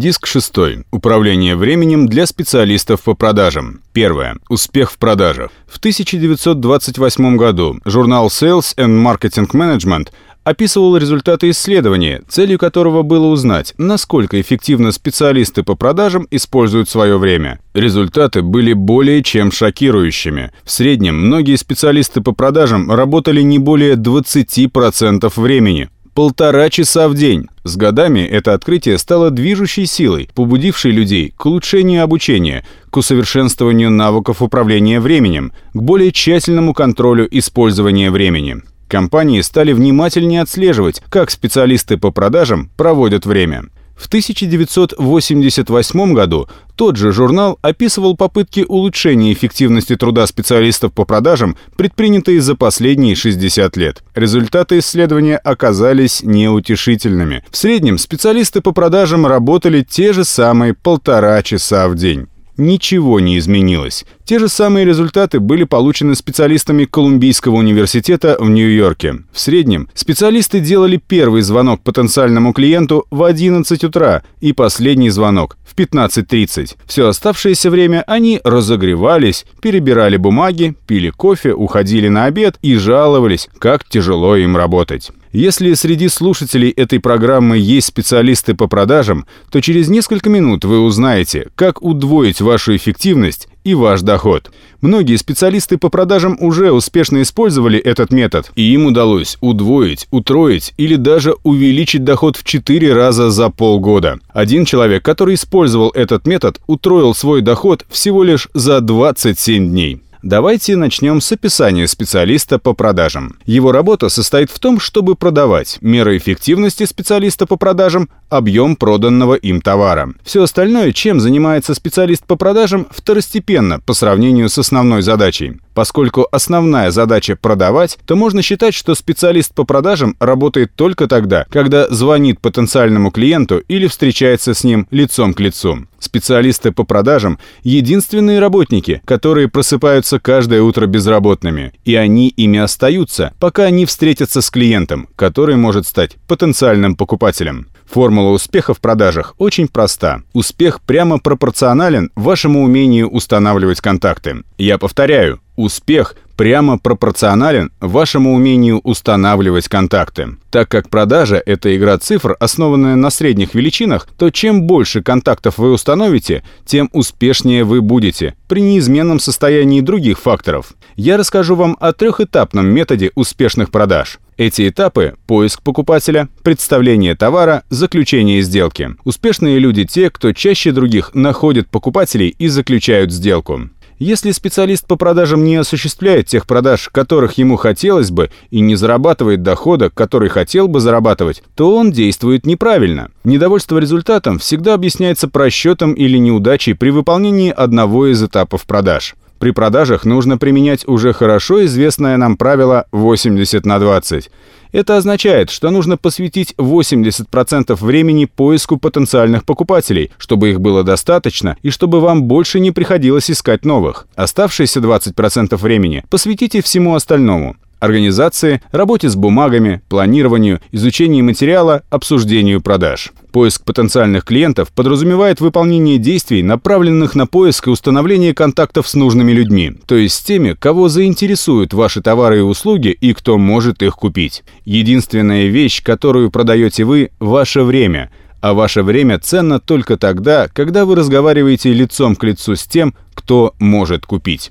Диск 6. Управление временем для специалистов по продажам. Первое. Успех в продажах. В 1928 году журнал Sales and Marketing Management описывал результаты исследования, целью которого было узнать, насколько эффективно специалисты по продажам используют свое время. Результаты были более чем шокирующими. В среднем многие специалисты по продажам работали не более 20% времени. Полтора часа в день. С годами это открытие стало движущей силой, побудившей людей к улучшению обучения, к усовершенствованию навыков управления временем, к более тщательному контролю использования времени. Компании стали внимательнее отслеживать, как специалисты по продажам проводят время. В 1988 году тот же журнал описывал попытки улучшения эффективности труда специалистов по продажам, предпринятые за последние 60 лет. Результаты исследования оказались неутешительными. В среднем специалисты по продажам работали те же самые полтора часа в день ничего не изменилось. Те же самые результаты были получены специалистами Колумбийского университета в Нью-Йорке. В среднем специалисты делали первый звонок потенциальному клиенту в 11 утра и последний звонок в 15.30. Все оставшееся время они разогревались, перебирали бумаги, пили кофе, уходили на обед и жаловались, как тяжело им работать. Если среди слушателей этой программы есть специалисты по продажам, то через несколько минут вы узнаете, как удвоить вашу эффективность и ваш доход. Многие специалисты по продажам уже успешно использовали этот метод, и им удалось удвоить, утроить или даже увеличить доход в 4 раза за полгода. Один человек, который использовал этот метод, утроил свой доход всего лишь за 27 дней. Давайте начнем с описания специалиста по продажам. Его работа состоит в том, чтобы продавать. Мера эффективности специалиста по продажам – объем проданного им товара. Все остальное, чем занимается специалист по продажам, второстепенно по сравнению с основной задачей. Поскольку основная задача продавать, то можно считать, что специалист по продажам работает только тогда, когда звонит потенциальному клиенту или встречается с ним лицом к лицу. Специалисты по продажам – единственные работники, которые просыпаются каждое утро безработными, и они ими остаются, пока они встретятся с клиентом, который может стать потенциальным покупателем. Формула успеха в продажах очень проста. Успех прямо пропорционален вашему умению устанавливать контакты. Я повторяю, успех прямо пропорционален вашему умению устанавливать контакты. Так как продажа – это игра цифр, основанная на средних величинах, то чем больше контактов вы установите, тем успешнее вы будете при неизменном состоянии других факторов. Я расскажу вам о трехэтапном методе успешных продаж – эти этапы – поиск покупателя, представление товара, заключение сделки. Успешные люди те, кто чаще других находят покупателей и заключают сделку. Если специалист по продажам не осуществляет тех продаж, которых ему хотелось бы, и не зарабатывает дохода, который хотел бы зарабатывать, то он действует неправильно. Недовольство результатом всегда объясняется просчетом или неудачей при выполнении одного из этапов продаж. При продажах нужно применять уже хорошо известное нам правило 80 на 20. Это означает, что нужно посвятить 80% времени поиску потенциальных покупателей, чтобы их было достаточно и чтобы вам больше не приходилось искать новых. Оставшиеся 20% времени посвятите всему остальному организации, работе с бумагами, планированию, изучению материала, обсуждению продаж. Поиск потенциальных клиентов подразумевает выполнение действий, направленных на поиск и установление контактов с нужными людьми, то есть с теми, кого заинтересуют ваши товары и услуги и кто может их купить. Единственная вещь, которую продаете вы – ваше время – а ваше время ценно только тогда, когда вы разговариваете лицом к лицу с тем, кто может купить.